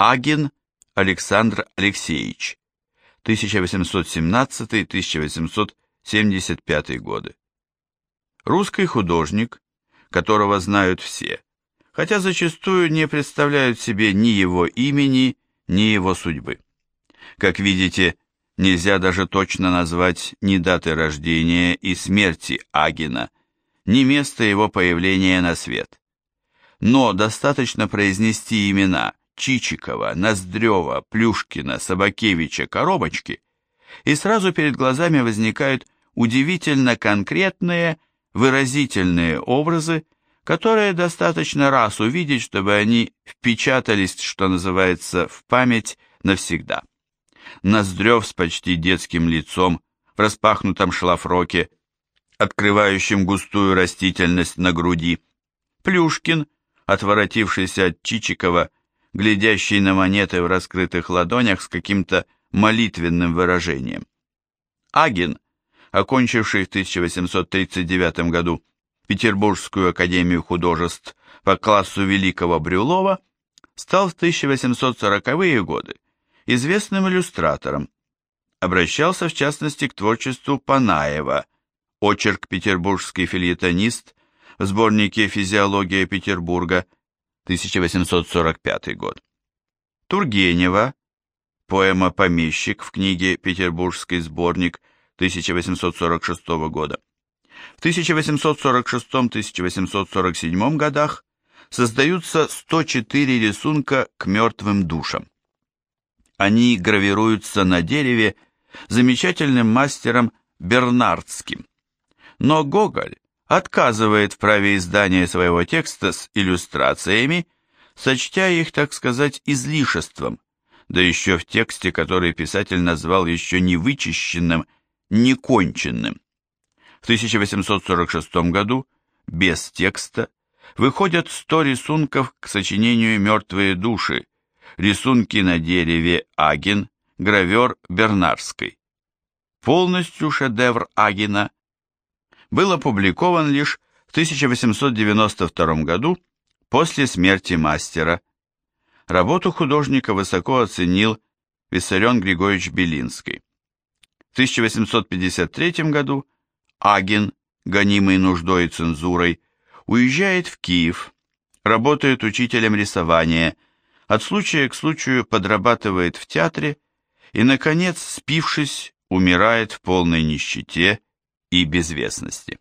Агин Александр Алексеевич, 1817-1875 годы. Русский художник, которого знают все, хотя зачастую не представляют себе ни его имени, ни его судьбы. Как видите, нельзя даже точно назвать ни даты рождения и смерти Агина, ни места его появления на свет. Но достаточно произнести имена Чичикова, Ноздрева, Плюшкина, Собакевича, Коробочки, и сразу перед глазами возникают удивительно конкретные, выразительные образы, которые достаточно раз увидеть, чтобы они впечатались, что называется, в память навсегда. Ноздрев с почти детским лицом, в распахнутом шлафроке, открывающим густую растительность на груди, Плюшкин, отворотившийся от Чичикова, глядящий на монеты в раскрытых ладонях с каким-то молитвенным выражением. Агин, окончивший в 1839 году Петербургскую академию художеств по классу Великого Брюлова, стал в 1840-е годы известным иллюстратором. Обращался в частности к творчеству Панаева, очерк «Петербургский филетонист» в сборнике «Физиология Петербурга», 1845 год. Тургенева, поэма «Помещик» в книге «Петербургский сборник» 1846 года. В 1846-1847 годах создаются 104 рисунка к мертвым душам. Они гравируются на дереве замечательным мастером Бернардским. Но Гоголь отказывает в праве издания своего текста с иллюстрациями, сочтя их, так сказать, излишеством, да еще в тексте, который писатель назвал еще не вычищенным, не конченным. В 1846 году, без текста, выходят 100 рисунков к сочинению «Мертвые души», рисунки на дереве Агин, гравер Бернарской. Полностью шедевр Агина был опубликован лишь в 1892 году после смерти мастера. Работу художника высоко оценил Виссарион Григорьевич Белинский. В 1853 году Агин, гонимый нуждой и цензурой, уезжает в Киев, работает учителем рисования, от случая к случаю подрабатывает в театре и, наконец, спившись, умирает в полной нищете и безвестности.